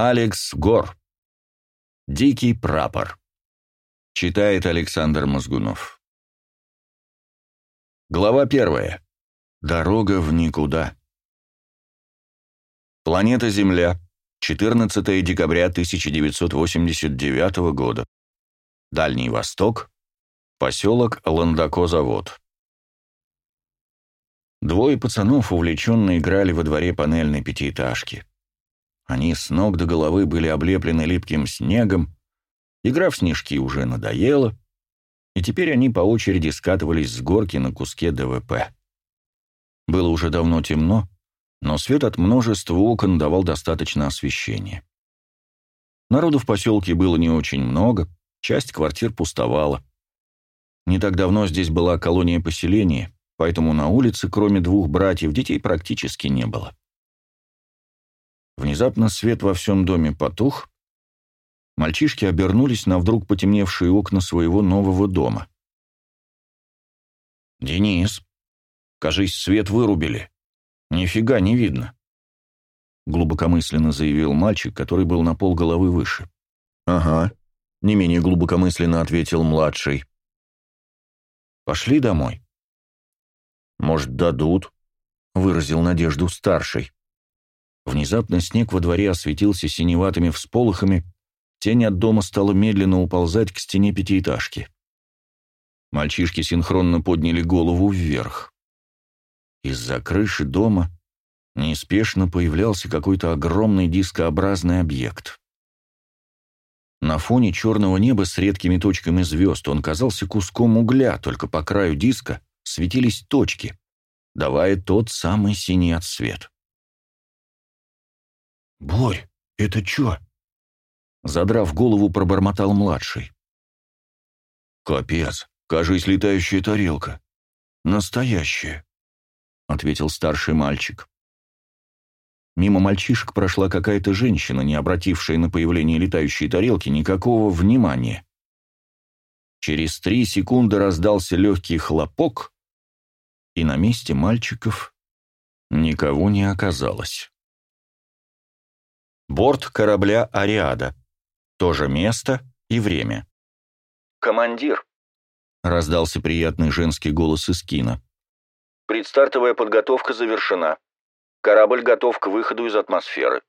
Алекс Гор. Дикий прапор. Читает Александр Мозгунов. Глава первая. Дорога в никуда. Планета Земля. 14 декабря 1989 года. Дальний Восток. Поселок Ландако-завод. Двое пацанов увлеченно играли во дворе панельной пятиэтажки. Они с ног до головы были облеплены липким снегом, игра в снежки уже надоела, и теперь они по очереди скатывались с горки на куске ДВП. Было уже давно темно, но свет от множества окон давал достаточно освещения. Народу в поселке было не очень много, часть квартир пустовала. Не так давно здесь была колония поселения, поэтому на улице, кроме двух братьев, детей практически не было. Внезапно свет во всем доме потух. Мальчишки обернулись на вдруг потемневшие окна своего нового дома. «Денис, кажись, свет вырубили. Нифига не видно», — глубокомысленно заявил мальчик, который был на пол головы выше. «Ага», — не менее глубокомысленно ответил младший. «Пошли домой». «Может, дадут?» — выразил надежду старший. Внезапно снег во дворе осветился синеватыми всполохами, тень от дома стала медленно уползать к стене пятиэтажки. Мальчишки синхронно подняли голову вверх. Из-за крыши дома неспешно появлялся какой-то огромный дискообразный объект. На фоне черного неба с редкими точками звезд он казался куском угля, только по краю диска светились точки, давая тот самый синий отсвет. «Борь, это чё?» Задрав голову, пробормотал младший. «Капец, кажись, летающая тарелка. Настоящая», — ответил старший мальчик. Мимо мальчишек прошла какая-то женщина, не обратившая на появление летающей тарелки никакого внимания. Через три секунды раздался легкий хлопок, и на месте мальчиков никого не оказалось. Борт корабля «Ариада». То же место и время. «Командир», — раздался приятный женский голос из кино. «Предстартовая подготовка завершена. Корабль готов к выходу из атмосферы.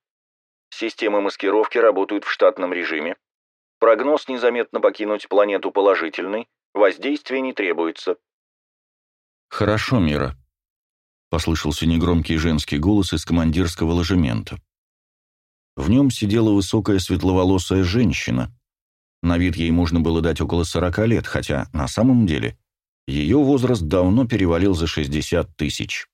Системы маскировки работают в штатном режиме. Прогноз незаметно покинуть планету положительный, воздействие не требуется». «Хорошо, Мира», — послышался негромкий женский голос из командирского ложемента. В нем сидела высокая светловолосая женщина. На вид ей можно было дать около сорока лет, хотя на самом деле ее возраст давно перевалил за шестьдесят тысяч.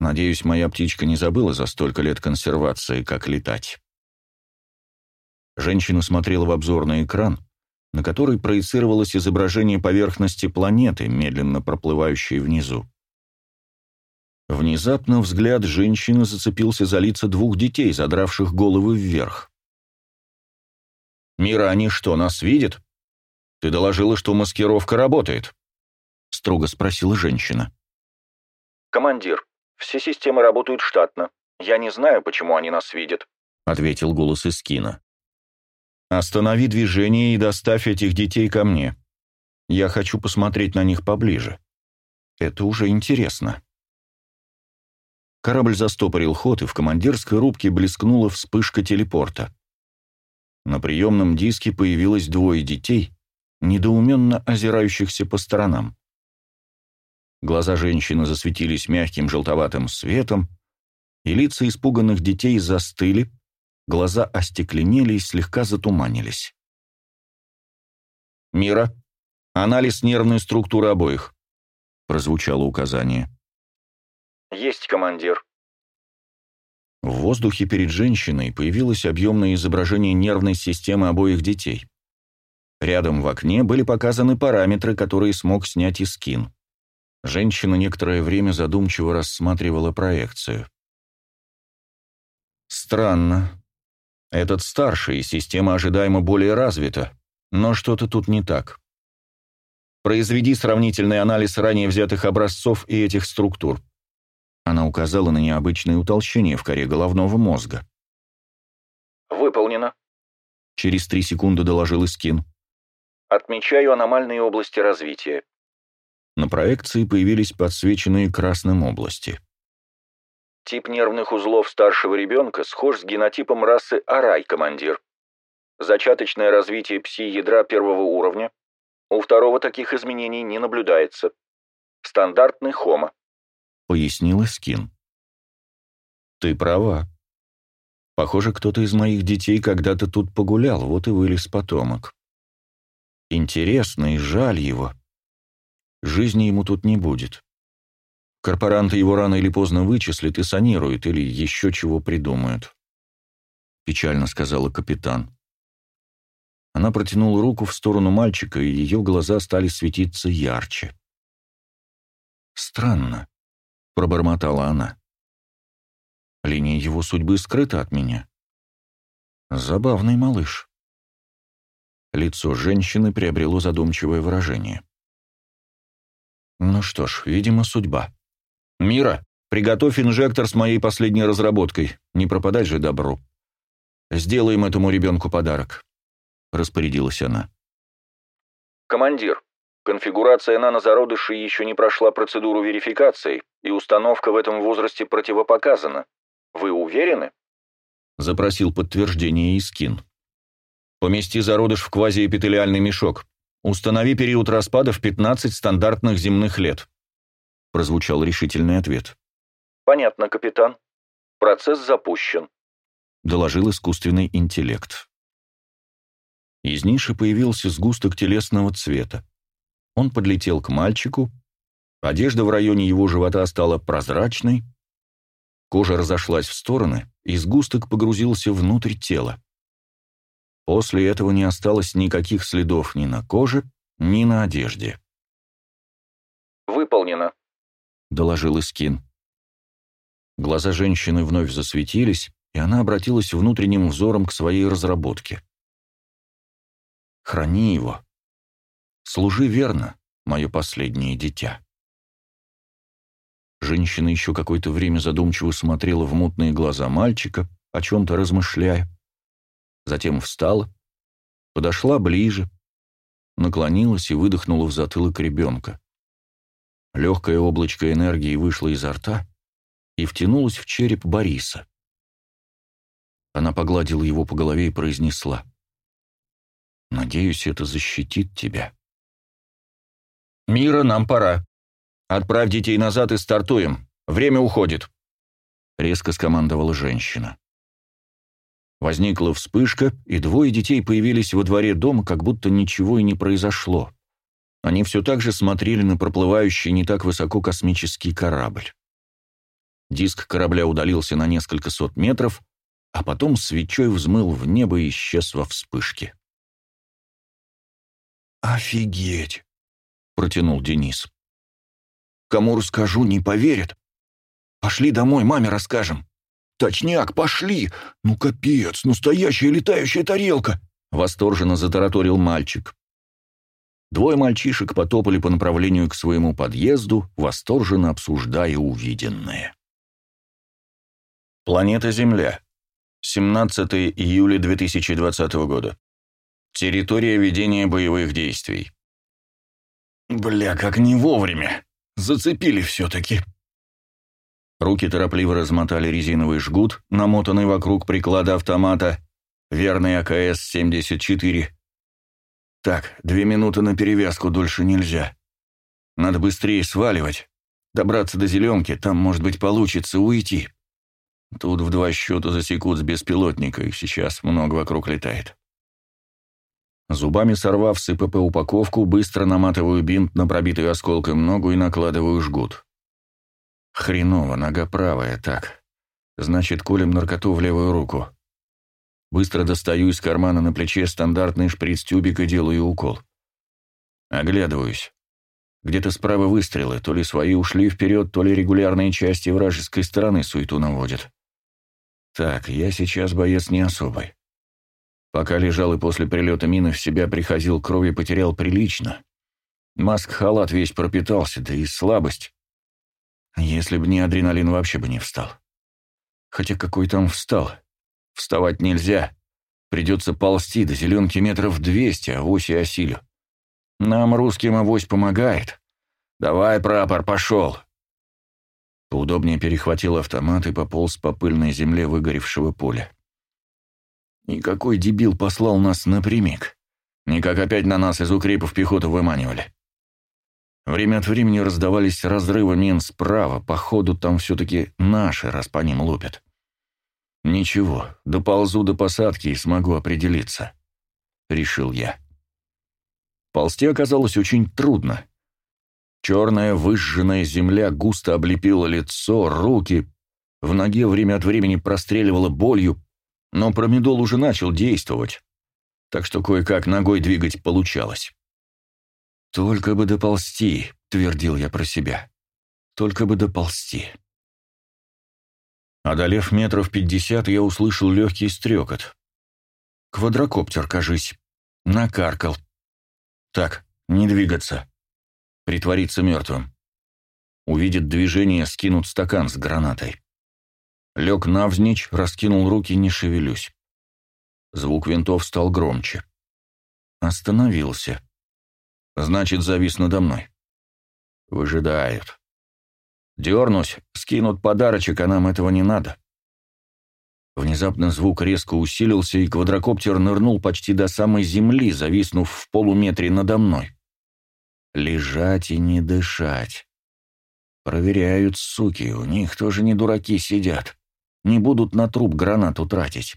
Надеюсь, моя птичка не забыла за столько лет консервации, как летать. Женщина смотрела в обзорный экран, на который проецировалось изображение поверхности планеты, медленно проплывающей внизу. Внезапно взгляд женщины зацепился за лица двух детей, задравших головы вверх. «Мира, они что, нас видят? Ты доложила, что маскировка работает?» — строго спросила женщина. «Командир, все системы работают штатно. Я не знаю, почему они нас видят», — ответил голос из кино. «Останови движение и доставь этих детей ко мне. Я хочу посмотреть на них поближе. Это уже интересно». Корабль застопорил ход, и в командирской рубке блескнула вспышка телепорта. На приемном диске появилось двое детей, недоуменно озирающихся по сторонам. Глаза женщины засветились мягким желтоватым светом, и лица испуганных детей застыли, глаза остекленели и слегка затуманились. «Мира, анализ нервной структуры обоих», — прозвучало указание. «Есть, командир». В воздухе перед женщиной появилось объемное изображение нервной системы обоих детей. Рядом в окне были показаны параметры, которые смог снять и скин. Женщина некоторое время задумчиво рассматривала проекцию. Странно. Этот старший, система ожидаемо более развита, но что-то тут не так. Произведи сравнительный анализ ранее взятых образцов и этих структур. Она указала на необычное утолщение в коре головного мозга. «Выполнено», — через три секунды доложил Искин. «Отмечаю аномальные области развития». На проекции появились подсвеченные красным области. Тип нервных узлов старшего ребенка схож с генотипом расы Арай, командир. Зачаточное развитие пси-ядра первого уровня. У второго таких изменений не наблюдается. Стандартный хомо. Пояснила Скин. Ты права. Похоже, кто-то из моих детей когда-то тут погулял, вот и вылез потомок. Интересно и жаль его. Жизни ему тут не будет. Корпоранты его рано или поздно вычислят и санируют, или еще чего придумают. Печально сказала капитан. Она протянула руку в сторону мальчика, и ее глаза стали светиться ярче. «Странно», — пробормотала она. «Линия его судьбы скрыта от меня. Забавный малыш». Лицо женщины приобрело задумчивое выражение. «Ну что ж, видимо, судьба. Мира, приготовь инжектор с моей последней разработкой, не пропадать же добру. Сделаем этому ребенку подарок», — распорядилась она. «Командир, конфигурация нанозародышей еще не прошла процедуру верификации, и установка в этом возрасте противопоказана. Вы уверены?» — запросил подтверждение Искин. «Помести зародыш в квазиэпителиальный мешок. Установи период распада в 15 стандартных земных лет», — прозвучал решительный ответ. «Понятно, капитан. Процесс запущен», — доложил искусственный интеллект. Из ниши появился сгусток телесного цвета. Он подлетел к мальчику, одежда в районе его живота стала прозрачной, кожа разошлась в стороны, и сгусток погрузился внутрь тела. После этого не осталось никаких следов ни на коже, ни на одежде. «Выполнено», — доложил Искин. Глаза женщины вновь засветились, и она обратилась внутренним взором к своей разработке. «Храни его. Служи верно, мое последнее дитя». Женщина еще какое-то время задумчиво смотрела в мутные глаза мальчика, о чем-то размышляя. Затем встала, подошла ближе, наклонилась и выдохнула в затылок ребенка. Легкое облачко энергии вышло изо рта и втянулось в череп Бориса. Она погладила его по голове и произнесла. «Надеюсь, это защитит тебя». «Мира, нам пора. Отправь детей назад и стартуем. Время уходит», — резко скомандовала женщина. Возникла вспышка, и двое детей появились во дворе дома, как будто ничего и не произошло. Они все так же смотрели на проплывающий не так высоко космический корабль. Диск корабля удалился на несколько сот метров, а потом свечой взмыл в небо и исчез во вспышке. «Офигеть!» — протянул Денис. «Кому расскажу, не поверят. Пошли домой, маме расскажем». «Точняк, пошли! Ну, капец, настоящая летающая тарелка!» — восторженно затараторил мальчик. Двое мальчишек потопали по направлению к своему подъезду, восторженно обсуждая увиденное. Планета Земля. 17 июля 2020 года. Территория ведения боевых действий. Бля, как не вовремя. Зацепили все-таки. Руки торопливо размотали резиновый жгут, намотанный вокруг приклада автомата, верный АКС-74. Так, две минуты на перевязку, дольше нельзя. Надо быстрее сваливать. Добраться до зеленки, там, может быть, получится уйти. Тут в два счета засекут с беспилотника, их сейчас много вокруг летает. Зубами сорвав с ИПП упаковку, быстро наматываю бинт на пробитую осколком ногу и накладываю жгут. Хреново, нога правая, так. Значит, колем наркоту в левую руку. Быстро достаю из кармана на плече стандартный шприц-тюбик и делаю укол. Оглядываюсь. Где-то справа выстрелы, то ли свои ушли вперед, то ли регулярные части вражеской стороны суету наводят. Так, я сейчас боец не особый. Пока лежал и после прилета мины в себя приходил, крови потерял прилично. Маск-халат весь пропитался, да и слабость. Если бы не адреналин, вообще бы не встал. Хотя какой там встал? Вставать нельзя. Придется ползти до зеленки метров двести, авось и осилю. Нам, русским, авось помогает. Давай, прапор, пошел. Поудобнее перехватил автомат и пополз по пыльной земле выгоревшего поля. Никакой дебил послал нас напрямик. Никак опять на нас из укрепов пехоту выманивали. Время от времени раздавались разрывы мин справа, походу там все-таки наши, раз по ним лупят. Ничего, доползу до посадки и смогу определиться, — решил я. Ползти оказалось очень трудно. Черная выжженная земля густо облепила лицо, руки, в ноге время от времени простреливала болью, но промедол уже начал действовать, так что кое-как ногой двигать получалось. «Только бы доползти», — твердил я про себя. «Только бы доползти». Одолев метров пятьдесят, я услышал легкий стрекот. Квадрокоптер, кажись. Накаркал. Так, не двигаться. Притвориться мертвым. Увидит движение, скинут стакан с гранатой. Лег навзничь, раскинул руки, не шевелюсь. Звук винтов стал громче. Остановился. Значит, завис надо мной. Выжидают. Дернусь, скинут подарочек, а нам этого не надо. Внезапно звук резко усилился, и квадрокоптер нырнул почти до самой земли, зависнув в полуметре надо мной. Лежать и не дышать. Проверяют, суки, у них тоже не дураки сидят. Не будут на труп гранату тратить.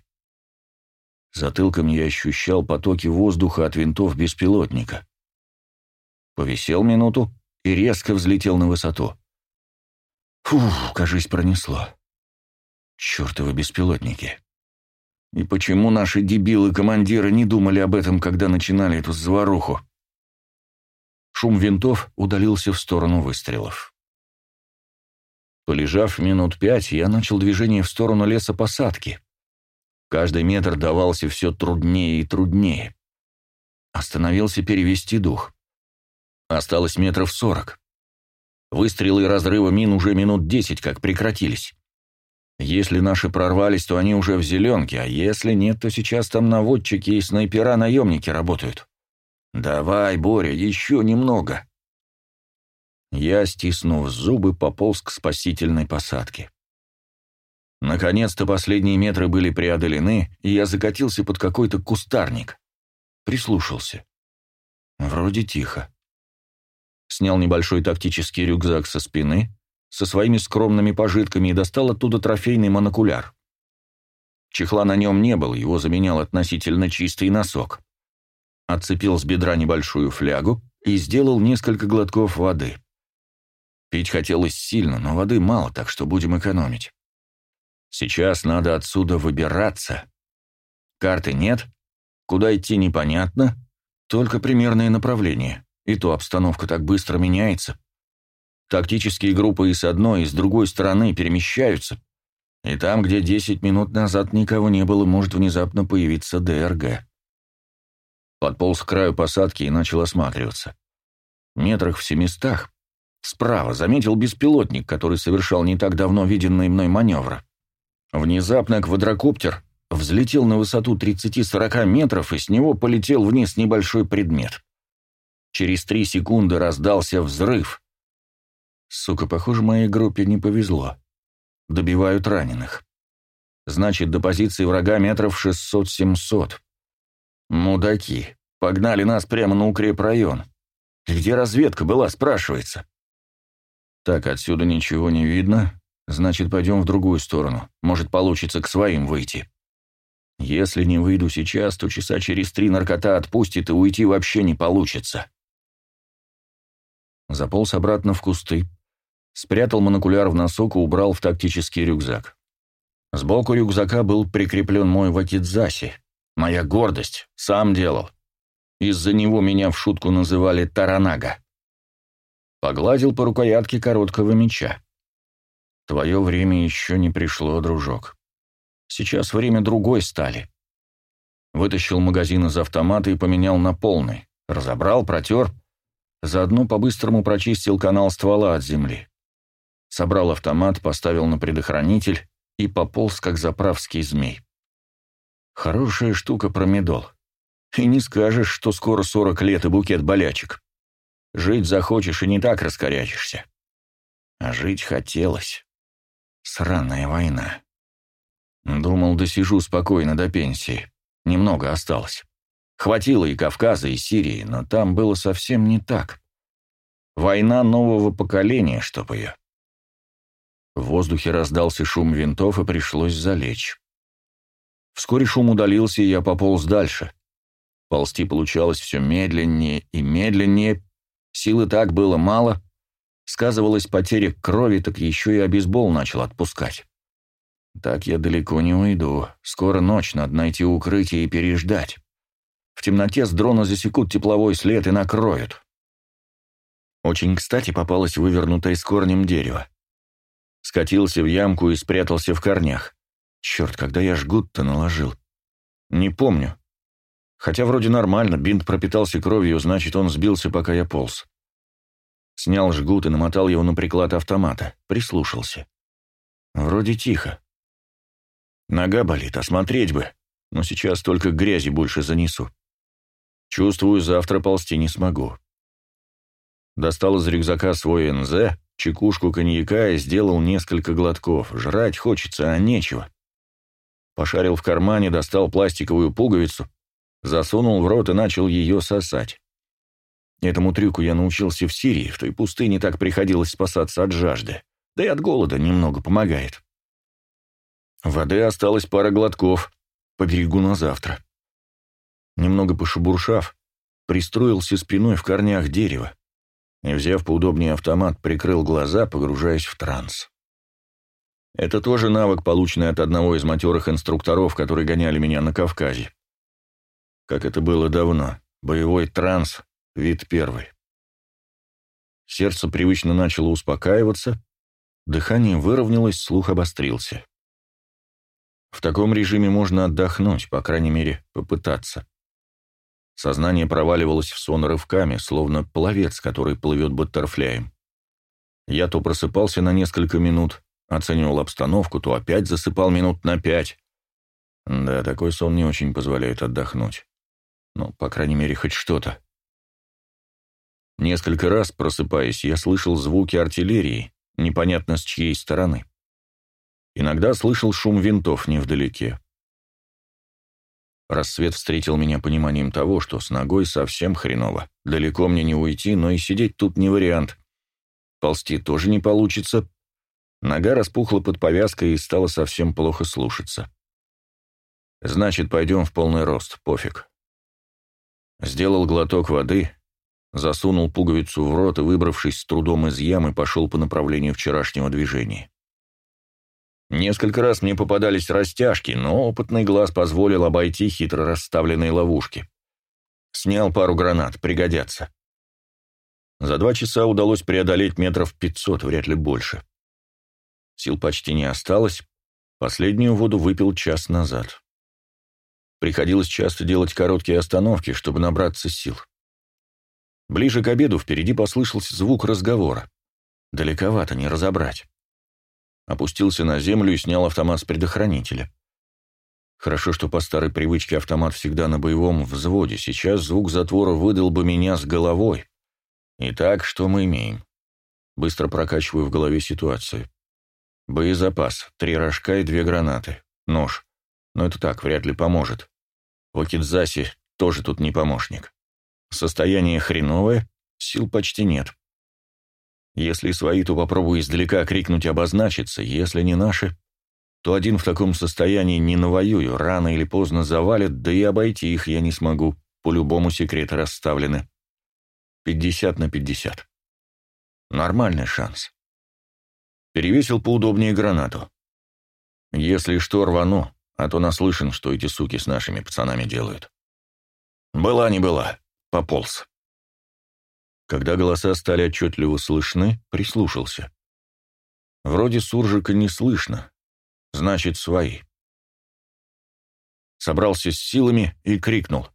Затылком я ощущал потоки воздуха от винтов беспилотника. Повисел минуту и резко взлетел на высоту. Фух, кажись, пронесло. Чёртовы беспилотники. И почему наши дебилы-командиры не думали об этом, когда начинали эту заваруху? Шум винтов удалился в сторону выстрелов. Полежав минут пять, я начал движение в сторону леса посадки. Каждый метр давался все труднее и труднее. Остановился перевести дух. Осталось метров сорок. Выстрелы и разрывы мин уже минут десять как прекратились. Если наши прорвались, то они уже в зеленке, а если нет, то сейчас там наводчики и снайпера-наемники работают. Давай, Боря, еще немного. Я, стиснув зубы, пополз к спасительной посадке. Наконец-то последние метры были преодолены, и я закатился под какой-то кустарник. Прислушался. Вроде тихо снял небольшой тактический рюкзак со спины, со своими скромными пожитками и достал оттуда трофейный монокуляр. Чехла на нем не было, его заменял относительно чистый носок. Отцепил с бедра небольшую флягу и сделал несколько глотков воды. Пить хотелось сильно, но воды мало, так что будем экономить. Сейчас надо отсюда выбираться. Карты нет, куда идти непонятно, только примерное направление. И то обстановка так быстро меняется. Тактические группы и с одной, и с другой стороны перемещаются. И там, где 10 минут назад никого не было, может внезапно появиться ДРГ. Подполз к краю посадки и начал осматриваться. Метрах в семистах справа заметил беспилотник, который совершал не так давно виденный мной маневр. Внезапно квадрокоптер взлетел на высоту 30-40 метров, и с него полетел вниз небольшой предмет. Через три секунды раздался взрыв. Сука, похоже, моей группе не повезло. Добивают раненых. Значит, до позиции врага метров 600-700. Мудаки. Погнали нас прямо на укрепрайон. Где разведка была, спрашивается. Так, отсюда ничего не видно. Значит, пойдем в другую сторону. Может, получится к своим выйти. Если не выйду сейчас, то часа через три наркота отпустит, и уйти вообще не получится заполз обратно в кусты, спрятал монокуляр в носок и убрал в тактический рюкзак. Сбоку рюкзака был прикреплен мой вакидзаси, моя гордость, сам делал. Из-за него меня в шутку называли Таранага. Погладил по рукоятке короткого меча. Твое время еще не пришло, дружок. Сейчас время другой стали. Вытащил магазин из автомата и поменял на полный. Разобрал, протер — Заодно по-быстрому прочистил канал ствола от земли. Собрал автомат, поставил на предохранитель и пополз, как заправский змей. Хорошая штука промедол. И не скажешь, что скоро сорок лет и букет болячек. Жить захочешь и не так раскорячишься. А жить хотелось. Сраная война. Думал, досижу спокойно до пенсии. Немного осталось. Хватило и Кавказа, и Сирии, но там было совсем не так. Война нового поколения, чтоб ее. В воздухе раздался шум винтов, и пришлось залечь. Вскоре шум удалился, и я пополз дальше. Ползти получалось все медленнее и медленнее. Силы так было мало. Сказывалась потеря крови, так еще и обезбол начал отпускать. Так я далеко не уйду. Скоро ночь, надо найти укрытие и переждать. В темноте с дрона засекут тепловой след и накроют. Очень кстати попалось вывернутое с корнем дерево. Скатился в ямку и спрятался в корнях. Черт, когда я жгут-то наложил. Не помню. Хотя вроде нормально, бинт пропитался кровью, значит, он сбился, пока я полз. Снял жгут и намотал его на приклад автомата. Прислушался. Вроде тихо. Нога болит, осмотреть бы, но сейчас только грязи больше занесу. Чувствую, завтра ползти не смогу. Достал из рюкзака свой НЗ, чекушку коньяка и сделал несколько глотков. Жрать хочется, а нечего. Пошарил в кармане, достал пластиковую пуговицу, засунул в рот и начал ее сосать. Этому трюку я научился в Сирии, в той пустыне так приходилось спасаться от жажды. Да и от голода немного помогает. Воды осталось пара глотков, поберегу на завтра. Немного пошебуршав, пристроился спиной в корнях дерева и, взяв поудобнее автомат, прикрыл глаза, погружаясь в транс. Это тоже навык, полученный от одного из матерых инструкторов, которые гоняли меня на Кавказе. Как это было давно. Боевой транс, вид первый. Сердце привычно начало успокаиваться, дыхание выровнялось, слух обострился. В таком режиме можно отдохнуть, по крайней мере, попытаться. Сознание проваливалось в сон рывками, словно пловец, который плывет баттерфляем. Я то просыпался на несколько минут, оценивал обстановку, то опять засыпал минут на пять. Да, такой сон не очень позволяет отдохнуть. Ну, по крайней мере, хоть что-то. Несколько раз, просыпаясь, я слышал звуки артиллерии, непонятно с чьей стороны. Иногда слышал шум винтов невдалеке. Рассвет встретил меня пониманием того, что с ногой совсем хреново. Далеко мне не уйти, но и сидеть тут не вариант. Ползти тоже не получится. Нога распухла под повязкой и стала совсем плохо слушаться. Значит, пойдем в полный рост, пофиг. Сделал глоток воды, засунул пуговицу в рот и, выбравшись с трудом из ямы, пошел по направлению вчерашнего движения. Несколько раз мне попадались растяжки, но опытный глаз позволил обойти хитро расставленные ловушки. Снял пару гранат, пригодятся. За два часа удалось преодолеть метров пятьсот, вряд ли больше. Сил почти не осталось, последнюю воду выпил час назад. Приходилось часто делать короткие остановки, чтобы набраться сил. Ближе к обеду впереди послышался звук разговора. Далековато не разобрать опустился на землю и снял автомат с предохранителя. Хорошо, что по старой привычке автомат всегда на боевом взводе. Сейчас звук затвора выдал бы меня с головой. Итак, что мы имеем? Быстро прокачиваю в голове ситуацию. Боезапас. Три рожка и две гранаты. Нож. Но это так, вряд ли поможет. Вакидзаси тоже тут не помощник. Состояние хреновое, сил почти нет. Если свои, то попробую издалека крикнуть обозначиться, если не наши, то один в таком состоянии не навоюю, рано или поздно завалят, да и обойти их я не смогу, по-любому секреты расставлены. Пятьдесят на пятьдесят. Нормальный шанс. Перевесил поудобнее гранату. Если что, рвану, а то наслышан, что эти суки с нашими пацанами делают. Была не была, пополз. Когда голоса стали отчетливо слышны, прислушался. Вроде суржика не слышно, значит, свои. Собрался с силами и крикнул.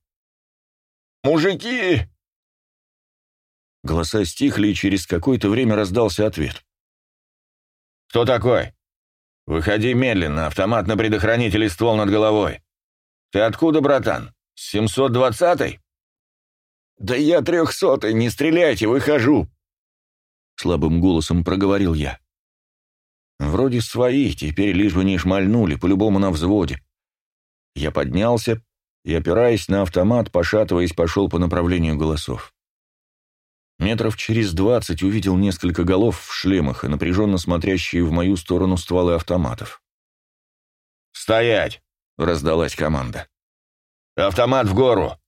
«Мужики!» Голоса стихли, и через какое-то время раздался ответ. «Кто такой? Выходи медленно, автомат на предохранителе, ствол над головой. Ты откуда, братан? С 720-й?» «Да я трехсотый, не стреляйте, выхожу!» Слабым голосом проговорил я. Вроде свои, теперь лишь бы не шмальнули, по-любому на взводе. Я поднялся и, опираясь на автомат, пошатываясь, пошел по направлению голосов. Метров через двадцать увидел несколько голов в шлемах и напряженно смотрящие в мою сторону стволы автоматов. «Стоять!» — раздалась команда. «Автомат в гору!»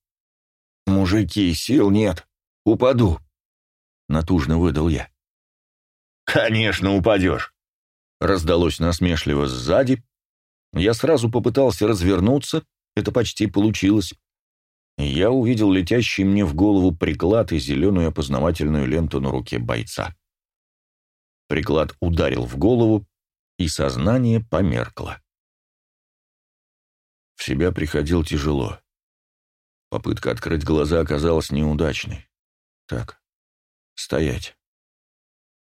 «Мужики, сил нет. Упаду!» — натужно выдал я. «Конечно, упадешь!» — раздалось насмешливо сзади. Я сразу попытался развернуться, это почти получилось. Я увидел летящий мне в голову приклад и зеленую опознавательную ленту на руке бойца. Приклад ударил в голову, и сознание померкло. В себя приходил тяжело. Попытка открыть глаза оказалась неудачной. Так, стоять.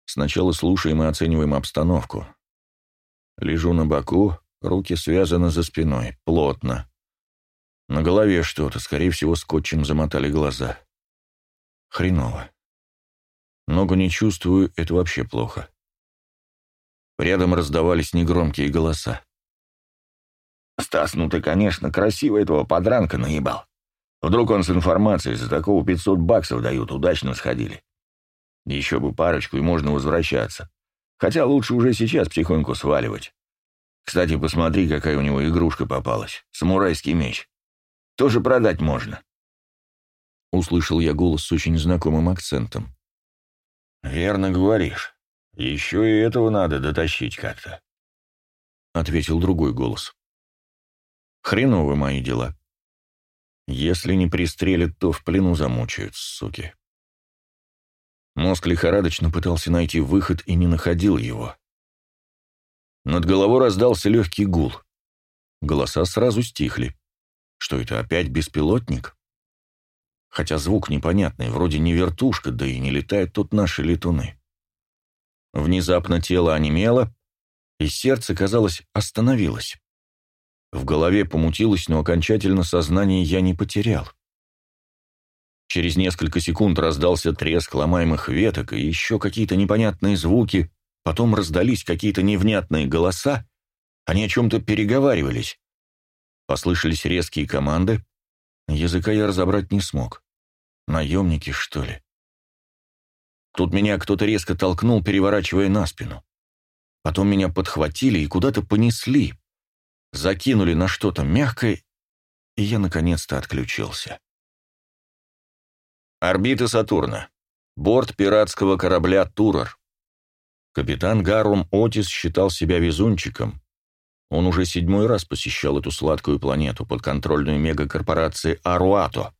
Сначала слушаем и оцениваем обстановку. Лежу на боку, руки связаны за спиной, плотно. На голове что-то, скорее всего, скотчем замотали глаза. Хреново. Ногу не чувствую, это вообще плохо. Рядом раздавались негромкие голоса. «Стас, ну ты, конечно, красиво этого подранка наебал. Вдруг он с информацией за такого 500 баксов дают, удачно сходили. Еще бы парочку, и можно возвращаться. Хотя лучше уже сейчас потихоньку сваливать. Кстати, посмотри, какая у него игрушка попалась. Самурайский меч. Тоже продать можно. Услышал я голос с очень знакомым акцентом. «Верно говоришь. Еще и этого надо дотащить как-то», — ответил другой голос. «Хреновы мои дела. Если не пристрелят, то в плену замучают, суки». Мозг лихорадочно пытался найти выход и не находил его. Над головой раздался легкий гул. Голоса сразу стихли. Что это, опять беспилотник? Хотя звук непонятный, вроде не вертушка, да и не летают тут наши летуны. Внезапно тело онемело, и сердце, казалось, остановилось. В голове помутилось, но окончательно сознание я не потерял. Через несколько секунд раздался треск ломаемых веток и еще какие-то непонятные звуки, потом раздались какие-то невнятные голоса, они о чем-то переговаривались. Послышались резкие команды. Языка я разобрать не смог. Наемники, что ли? Тут меня кто-то резко толкнул, переворачивая на спину. Потом меня подхватили и куда-то понесли. Закинули на что-то мягкое, и я наконец-то отключился. Орбита Сатурна. Борт пиратского корабля «Турор». Капитан Гарум Отис считал себя везунчиком, он уже седьмой раз посещал эту сладкую планету, подконтрольную мегакорпорации Аруато.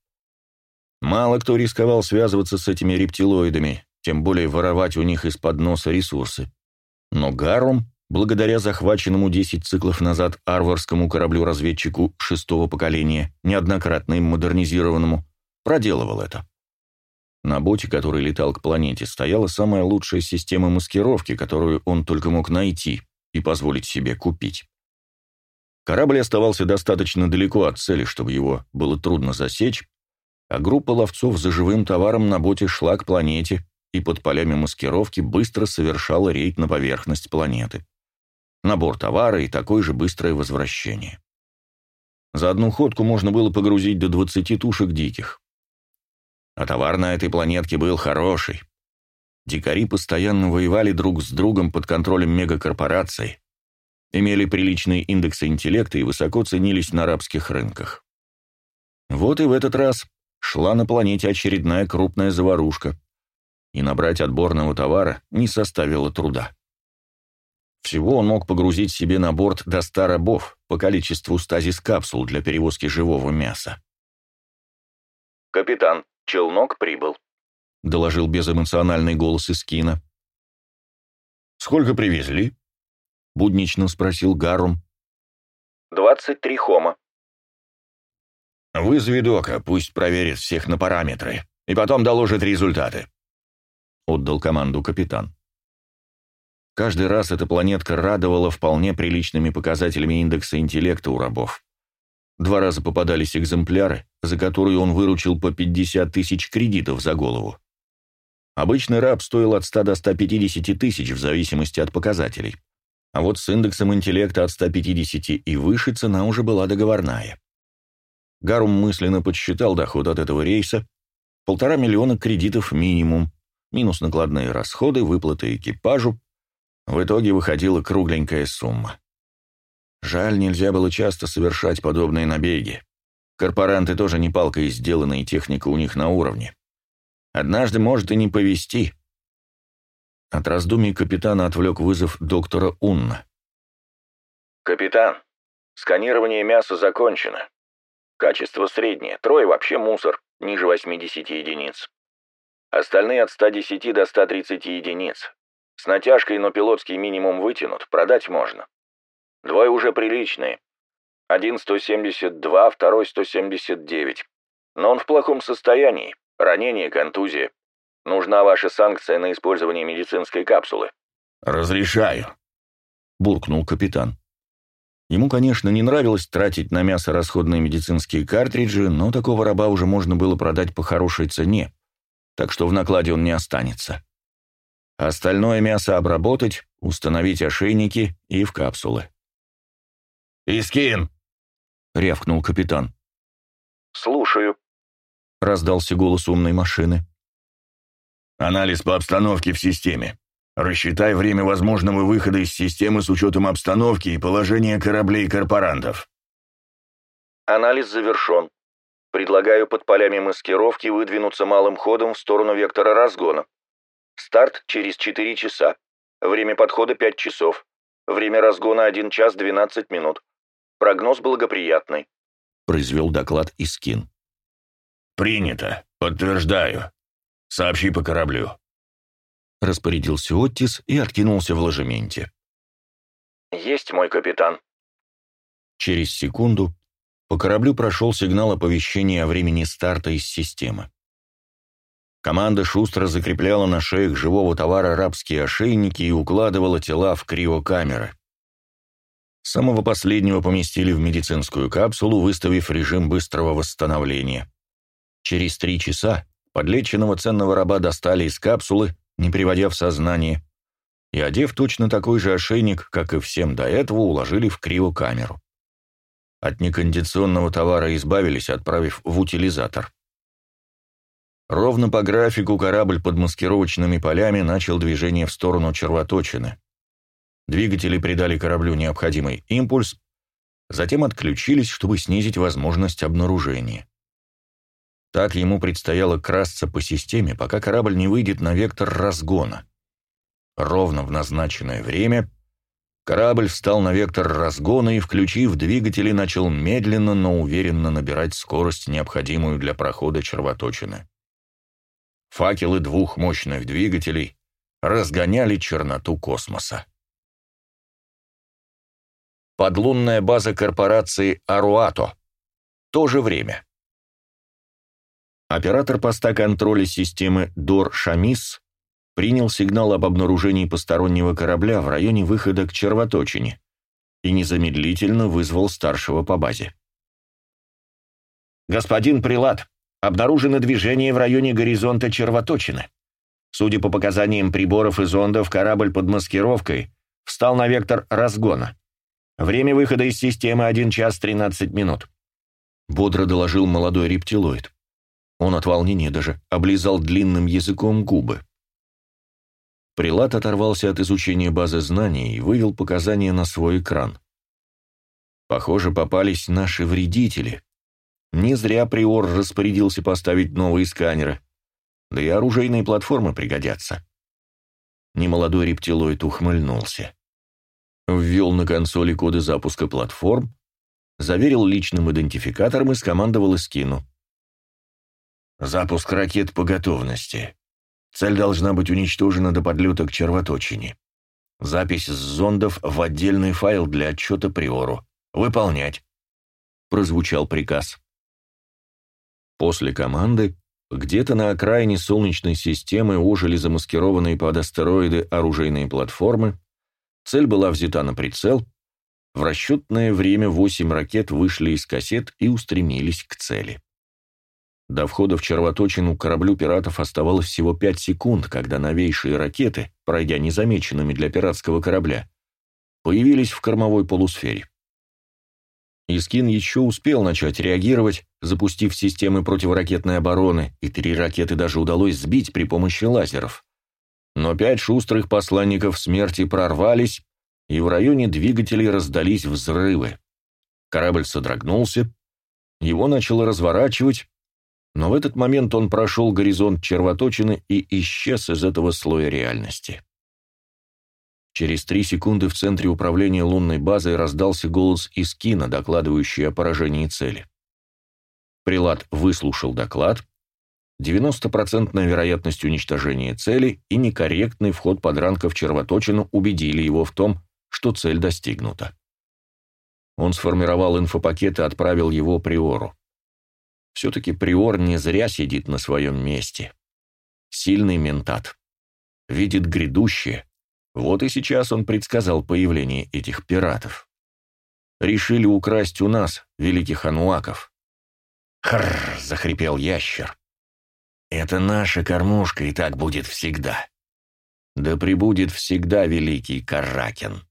Мало кто рисковал связываться с этими рептилоидами, тем более воровать у них из-под носа ресурсы. Но Гарум, благодаря захваченному 10 циклов назад арварскому кораблю-разведчику шестого поколения, неоднократно им модернизированному, проделывал это. На боте, который летал к планете, стояла самая лучшая система маскировки, которую он только мог найти и позволить себе купить. Корабль оставался достаточно далеко от цели, чтобы его было трудно засечь, а группа ловцов за живым товаром на боте шла к планете и под полями маскировки быстро совершала рейд на поверхность планеты. Набор товара и такое же быстрое возвращение. За одну ходку можно было погрузить до 20 тушек диких. А товар на этой планетке был хороший. Дикари постоянно воевали друг с другом под контролем мегакорпораций, имели приличные индексы интеллекта и высоко ценились на арабских рынках. Вот и в этот раз шла на планете очередная крупная заварушка, и набрать отборного товара не составило труда. Всего он мог погрузить себе на борт до 100 рабов по количеству стазис-капсул для перевозки живого мяса. «Капитан, челнок прибыл», — доложил безэмоциональный голос из кино. «Сколько привезли?» Буднично спросил Гарум. «Двадцать три хома». «Вызови дока, пусть проверит всех на параметры, и потом доложит результаты», — отдал команду капитан. Каждый раз эта планетка радовала вполне приличными показателями индекса интеллекта у рабов. Два раза попадались экземпляры, за которые он выручил по 50 тысяч кредитов за голову. Обычный раб стоил от 100 до 150 тысяч в зависимости от показателей. А вот с индексом интеллекта от 150 и выше цена уже была договорная. Гарум мысленно подсчитал доход от этого рейса. Полтора миллиона кредитов минимум, минус накладные расходы, выплаты экипажу. В итоге выходила кругленькая сумма. Жаль, нельзя было часто совершать подобные набеги. Корпоранты тоже не палкой сделаны, и техника у них на уровне. Однажды может и не повезти. От раздумий капитана отвлек вызов доктора Унна. «Капитан, сканирование мяса закончено. Качество среднее, трое вообще мусор, ниже 80 единиц. Остальные от 110 до 130 единиц. С натяжкой, но пилотский минимум вытянут, продать можно. Двое уже приличные. Один 172, второй 179. Но он в плохом состоянии. Ранение, контузия. Нужна ваша санкция на использование медицинской капсулы». «Разрешаю», — буркнул капитан. Ему, конечно, не нравилось тратить на мясо расходные медицинские картриджи, но такого раба уже можно было продать по хорошей цене, так что в накладе он не останется. Остальное мясо обработать, установить ошейники и в капсулы. «Искин!» — рявкнул капитан. «Слушаю», — раздался голос умной машины. «Анализ по обстановке в системе. Рассчитай время возможного выхода из системы с учетом обстановки и положения кораблей корпорантов». «Анализ завершен. Предлагаю под полями маскировки выдвинуться малым ходом в сторону вектора разгона. Старт через 4 часа. Время подхода 5 часов. Время разгона 1 час 12 минут. Прогноз благоприятный», — произвел доклад Искин. «Принято. Подтверждаю. Сообщи по кораблю». Распорядился Оттис и откинулся в ложементе. «Есть мой капитан». Через секунду по кораблю прошел сигнал оповещения о времени старта из системы. Команда шустро закрепляла на шеях живого товара рабские ошейники и укладывала тела в криокамеры. Самого последнего поместили в медицинскую капсулу, выставив режим быстрого восстановления. Через три часа подлеченного ценного раба достали из капсулы, не приводя в сознание, и, одев точно такой же ошейник, как и всем до этого, уложили в криокамеру. От некондиционного товара избавились, отправив в утилизатор. Ровно по графику корабль под маскировочными полями начал движение в сторону червоточины. Двигатели придали кораблю необходимый импульс, затем отключились, чтобы снизить возможность обнаружения. Так ему предстояло красться по системе, пока корабль не выйдет на вектор разгона. Ровно в назначенное время корабль встал на вектор разгона и, включив двигатели, начал медленно, но уверенно набирать скорость, необходимую для прохода червоточины. Факелы двух мощных двигателей разгоняли черноту космоса. Подлунная база корпорации «Аруато». То же время. Оператор поста контроля системы «Дор Шамис» принял сигнал об обнаружении постороннего корабля в районе выхода к червоточине и незамедлительно вызвал старшего по базе. «Господин Прилад, обнаружено движение в районе горизонта червоточины. Судя по показаниям приборов и зондов, корабль под маскировкой встал на вектор разгона. Время выхода из системы 1 час 13 минут. Бодро доложил молодой рептилоид. Он от волнения даже облизал длинным языком губы. Прилад оторвался от изучения базы знаний и вывел показания на свой экран. Похоже, попались наши вредители. Не зря Приор распорядился поставить новые сканеры. Да и оружейные платформы пригодятся. Немолодой рептилоид ухмыльнулся ввел на консоли коды запуска платформ, заверил личным идентификатором и скомандовал Искину. «Запуск ракет по готовности. Цель должна быть уничтожена до подлета к червоточине. Запись с зондов в отдельный файл для отчета Приору. Выполнять», — прозвучал приказ. После команды где-то на окраине Солнечной системы ожили замаскированные под астероиды оружейные платформы, Цель была взята на прицел, В расчетное время восемь ракет вышли из кассет и устремились к цели. До входа в червоточину кораблю пиратов оставалось всего пять секунд, когда новейшие ракеты, пройдя незамеченными для пиратского корабля, появились в кормовой полусфере. Искин еще успел начать реагировать, запустив системы противоракетной обороны, и три ракеты даже удалось сбить при помощи лазеров. Но пять шустрых посланников смерти прорвались, и в районе двигателей раздались взрывы. Корабль содрогнулся, его начало разворачивать, но в этот момент он прошел горизонт червоточины и исчез из этого слоя реальности. Через три секунды в центре управления лунной базой раздался голос из кино, докладывающий о поражении цели. Прилад выслушал доклад, 90% вероятность уничтожения цели и некорректный вход подранка в червоточину убедили его в том, что цель достигнута. Он сформировал инфопакет и отправил его Приору. Все-таки Приор не зря сидит на своем месте. Сильный ментат. Видит грядущее. Вот и сейчас он предсказал появление этих пиратов. Решили украсть у нас, великих ануаков. «Хрррр!» — захрипел ящер. «Это наша кормушка, и так будет всегда». «Да прибудет всегда великий Каракен».